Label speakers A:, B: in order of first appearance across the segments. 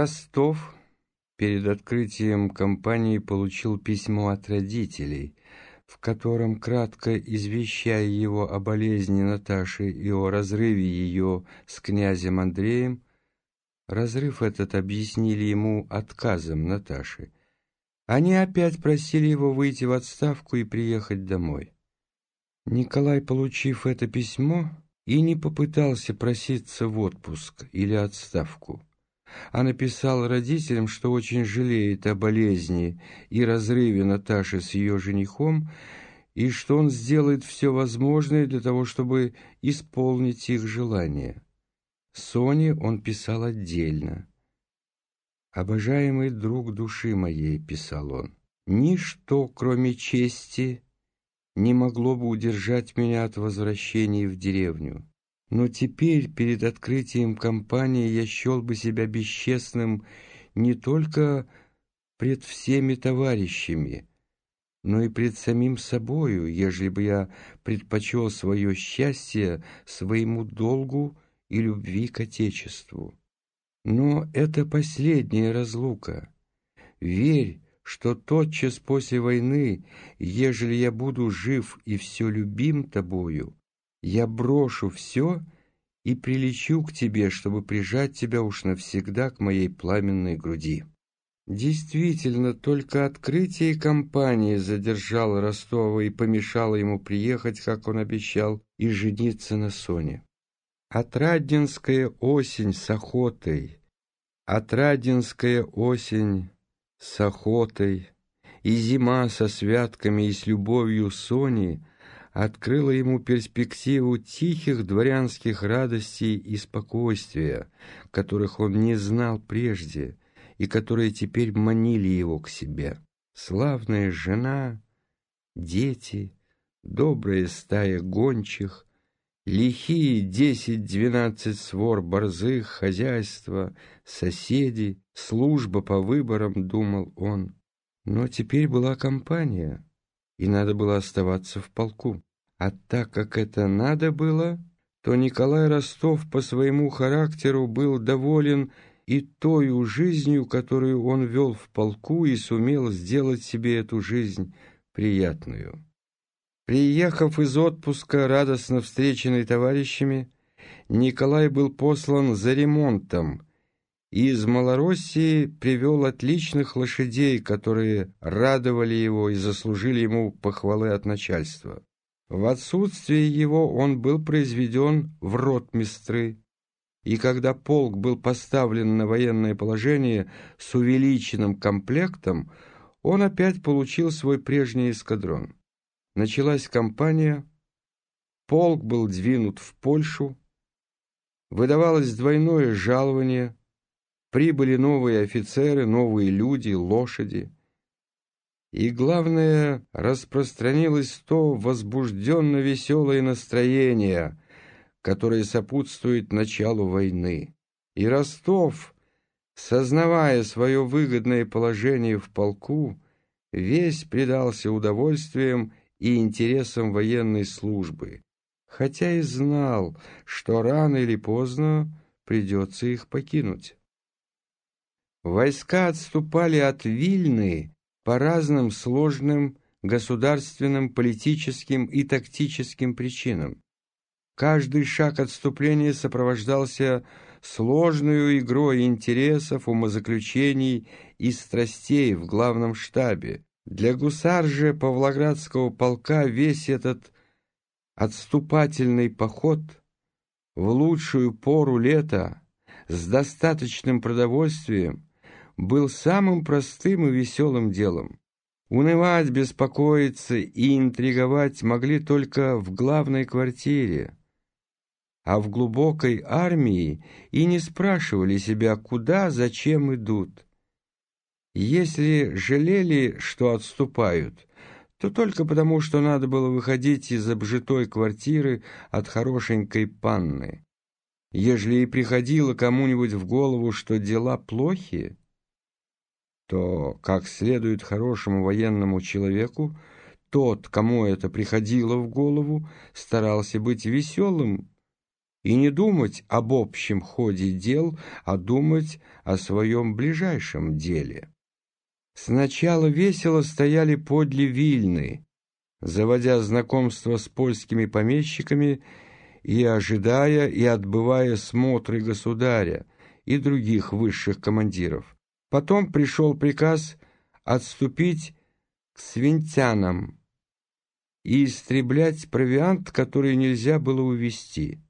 A: Ростов перед открытием компании получил письмо от родителей, в котором, кратко извещая его о болезни Наташи и о разрыве ее с князем Андреем, разрыв этот объяснили ему отказом Наташи. Они опять просили его выйти в отставку и приехать домой. Николай, получив это письмо, и не попытался проситься в отпуск или отставку а написал родителям, что очень жалеет о болезни и разрыве Наташи с ее женихом, и что он сделает все возможное для того, чтобы исполнить их желание. Соне он писал отдельно. «Обожаемый друг души моей», — писал он, — «ничто, кроме чести, не могло бы удержать меня от возвращения в деревню. Но теперь, перед открытием компании, я счел бы себя бесчестным не только пред всеми товарищами, но и пред самим собою, ежели бы я предпочел свое счастье своему долгу и любви к Отечеству. Но это последняя разлука. Верь, что тотчас после войны, ежели я буду жив и все любим тобою, я брошу все и прилечу к тебе, чтобы прижать тебя уж навсегда к моей пламенной груди. Действительно, только открытие компании задержало Ростова и помешало ему приехать, как он обещал, и жениться на Соне. Отрадинская осень с охотой, Отрадинская осень с охотой, и зима со святками и с любовью Сони — открыла ему перспективу тихих дворянских радостей и спокойствия, которых он не знал прежде и которые теперь манили его к себе. Славная жена, дети, добрая стая гончих, лихие десять-двенадцать свор борзых, хозяйство, соседи, служба по выборам, думал он. Но теперь была компания — и надо было оставаться в полку. А так как это надо было, то Николай Ростов по своему характеру был доволен и той жизнью, которую он вел в полку, и сумел сделать себе эту жизнь приятную. Приехав из отпуска, радостно встреченный товарищами, Николай был послан за ремонтом, из Малороссии привел отличных лошадей, которые радовали его и заслужили ему похвалы от начальства. В отсутствие его он был произведен в ротмистры, и когда полк был поставлен на военное положение с увеличенным комплектом, он опять получил свой прежний эскадрон. Началась кампания, полк был двинут в Польшу, выдавалось двойное жалование – Прибыли новые офицеры, новые люди, лошади. И, главное, распространилось то возбужденно-веселое настроение, которое сопутствует началу войны. И Ростов, сознавая свое выгодное положение в полку, весь предался удовольствиям и интересам военной службы, хотя и знал, что рано или поздно придется их покинуть. Войска отступали от Вильны по разным сложным государственным, политическим и тактическим причинам. Каждый шаг отступления сопровождался сложной игрой интересов, умозаключений и страстей в главном штабе. Для гусар же Павлоградского полка весь этот отступательный поход в лучшую пору лета с достаточным продовольствием был самым простым и веселым делом. Унывать, беспокоиться и интриговать могли только в главной квартире, а в глубокой армии и не спрашивали себя, куда, зачем идут. Если жалели, что отступают, то только потому, что надо было выходить из обжитой квартиры от хорошенькой панны. Ежели и приходило кому-нибудь в голову, что дела плохие, то, как следует хорошему военному человеку, тот, кому это приходило в голову, старался быть веселым и не думать об общем ходе дел, а думать о своем ближайшем деле. Сначала весело стояли подле Вильны, заводя знакомство с польскими помещиками и ожидая и отбывая смотры государя и других высших командиров. Потом пришел приказ отступить к свинтянам и истреблять провиант, который нельзя было увезти.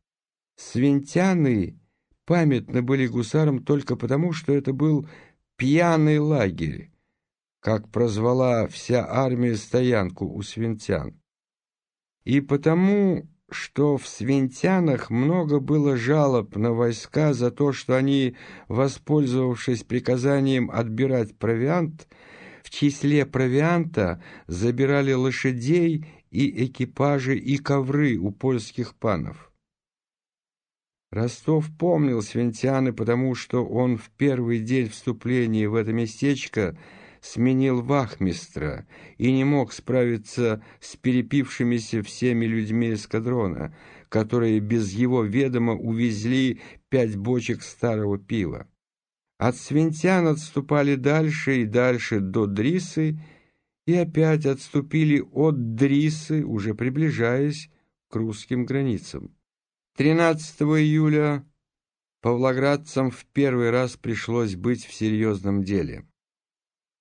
A: Свинтяны памятны были гусарам только потому, что это был пьяный лагерь, как прозвала вся армия стоянку у свинтян. И потому, что в свинтянах много было жалоб на войска за то, что они, воспользовавшись приказанием отбирать провиант, в числе провианта забирали лошадей и экипажи и ковры у польских панов. Ростов помнил Свинтяны, потому что он в первый день вступления в это местечко сменил вахмистра и не мог справиться с перепившимися всеми людьми эскадрона, которые без его ведома увезли пять бочек старого пива. От Свинтян отступали дальше и дальше до Дрисы и опять отступили от Дрисы, уже приближаясь к русским границам. 13 июля павлоградцам в первый раз пришлось быть в серьезном деле.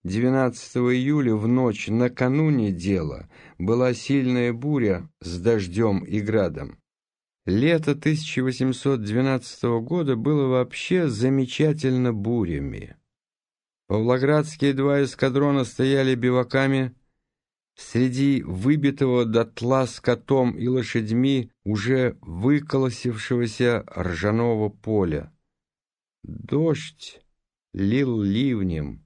A: 12 июля в ночь накануне дела была сильная буря с дождем и градом. Лето 1812 года было вообще замечательно бурями. Павлоградские два эскадрона стояли биваками среди выбитого дотла скотом и лошадьми уже выколосившегося ржаного поля. Дождь лил ливнем,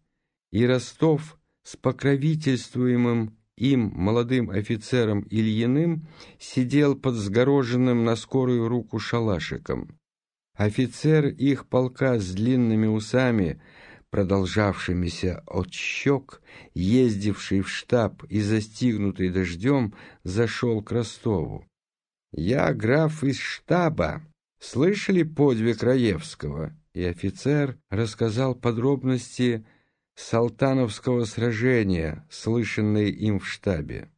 A: и Ростов с покровительствуемым им, молодым офицером Ильиным, сидел под сгороженным на скорую руку шалашиком. Офицер их полка с длинными усами, продолжавшимися от щек, ездивший в штаб и застигнутый дождем, зашел к Ростову. «Я граф из штаба. Слышали подвиг Раевского?» И офицер рассказал подробности Салтановского сражения, слышанные им в штабе.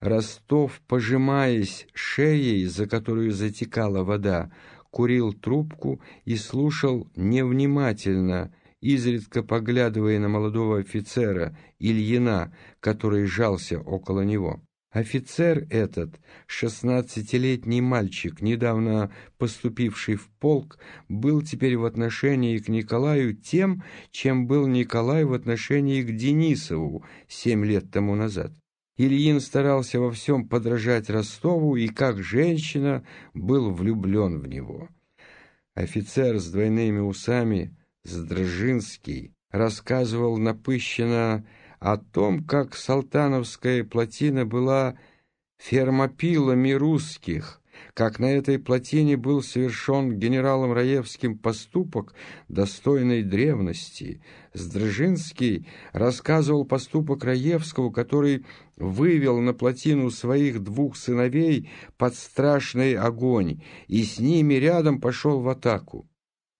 A: Ростов, пожимаясь шеей, за которую затекала вода, курил трубку и слушал невнимательно, изредка поглядывая на молодого офицера Ильина, который жался около него. Офицер этот, шестнадцатилетний мальчик, недавно поступивший в полк, был теперь в отношении к Николаю тем, чем был Николай в отношении к Денисову семь лет тому назад. Ильин старался во всем подражать Ростову и, как женщина, был влюблен в него. Офицер с двойными усами, Сдржинский, рассказывал напыщенно о том, как Салтановская плотина была фермопилами русских, как на этой плотине был совершен генералом Раевским поступок, достойной древности. Сдржинский рассказывал поступок Раевского, который вывел на плотину своих двух сыновей под страшный огонь и с ними рядом пошел в атаку.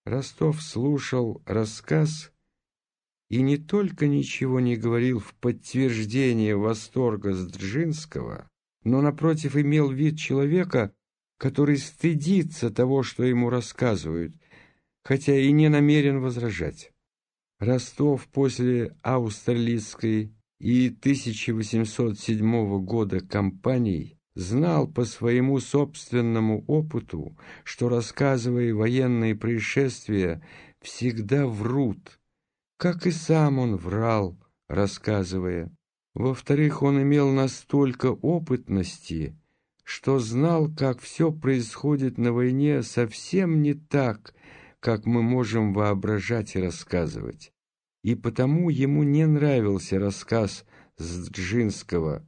A: Ростов слушал рассказ и не только ничего не говорил в подтверждение восторга Сдржинского, но, напротив, имел вид человека, который стыдится того, что ему рассказывают, хотя и не намерен возражать. Ростов после Аустерлицкой и 1807 года кампаний знал по своему собственному опыту, что, рассказывая военные происшествия, всегда врут – как и сам он врал, рассказывая. Во-вторых, он имел настолько опытности, что знал, как все происходит на войне совсем не так, как мы можем воображать и рассказывать. И потому ему не нравился рассказ Сджинского,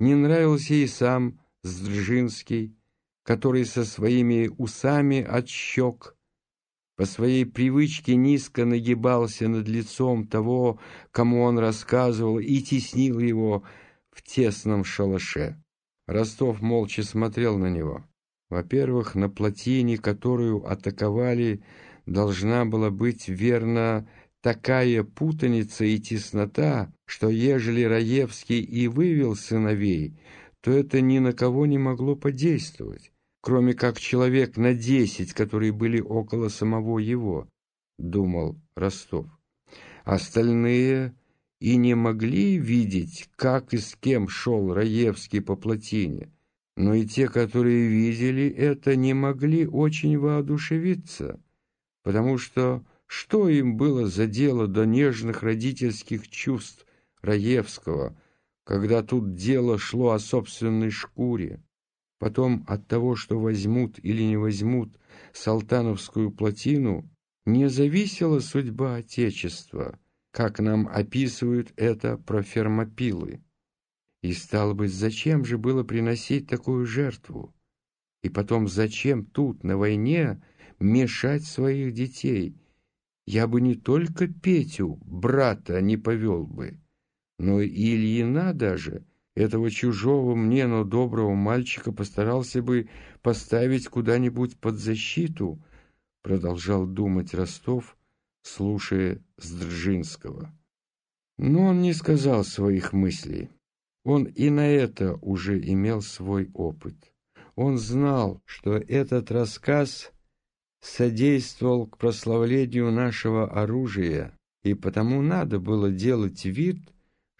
A: не нравился и сам Сджинский, который со своими усами от по своей привычке низко нагибался над лицом того, кому он рассказывал, и теснил его в тесном шалаше. Ростов молча смотрел на него. Во-первых, на плотине, которую атаковали, должна была быть верна такая путаница и теснота, что ежели Раевский и вывел сыновей, то это ни на кого не могло подействовать, кроме как человек на десять, которые были около самого его, думал Ростов. Остальные и не могли видеть, как и с кем шел Раевский по плотине, но и те, которые видели это, не могли очень воодушевиться, потому что что им было за дело до нежных родительских чувств Раевского, когда тут дело шло о собственной шкуре? Потом от того, что возьмут или не возьмут Салтановскую плотину, не зависела судьба Отечества, как нам описывают это про фермопилы. И, стало быть, зачем же было приносить такую жертву? И потом, зачем тут, на войне, мешать своих детей – я бы не только Петю, брата, не повел бы, но и Ильина даже, этого чужого мне, но доброго мальчика постарался бы поставить куда-нибудь под защиту, продолжал думать Ростов, слушая Сдржинского. Но он не сказал своих мыслей. Он и на это уже имел свой опыт. Он знал, что этот рассказ содействовал к прославлению нашего оружия, и потому надо было делать вид,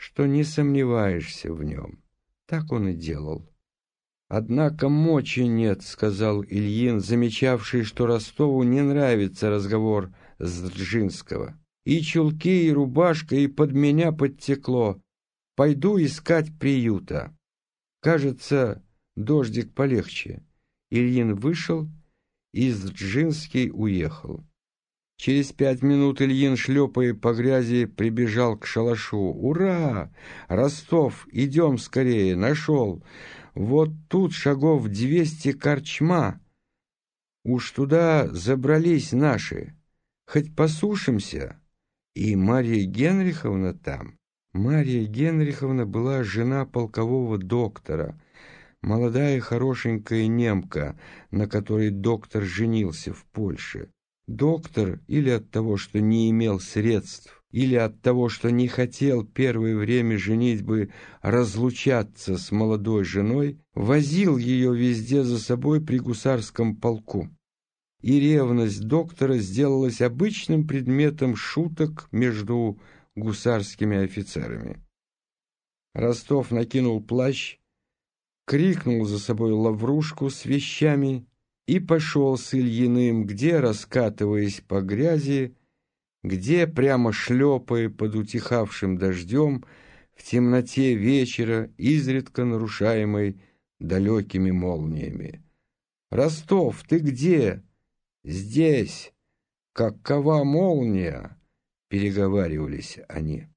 A: что не сомневаешься в нем. Так он и делал. «Однако мочи нет», — сказал Ильин, замечавший, что Ростову не нравится разговор с Дзержинского. «И чулки, и рубашка, и под меня подтекло. Пойду искать приюта. Кажется, дождик полегче». Ильин вышел Изджинский уехал. Через пять минут Ильин, шлепая по грязи, прибежал к шалашу. «Ура! Ростов, идем скорее! Нашел! Вот тут шагов двести корчма! Уж туда забрались наши! Хоть посушимся!» И Мария Генриховна там. Мария Генриховна была жена полкового доктора — Молодая хорошенькая немка, на которой доктор женился в Польше. Доктор или от того, что не имел средств, или от того, что не хотел первое время женитьбы разлучаться с молодой женой, возил ее везде за собой при гусарском полку. И ревность доктора сделалась обычным предметом шуток между гусарскими офицерами. Ростов накинул плащ, крикнул за собой лаврушку с вещами и пошел с Ильиным, где, раскатываясь по грязи, где, прямо шлепая под утихавшим дождем, в темноте вечера, изредка нарушаемой далекими молниями. «Ростов, ты где?» «Здесь! Какова молния!» — переговаривались они.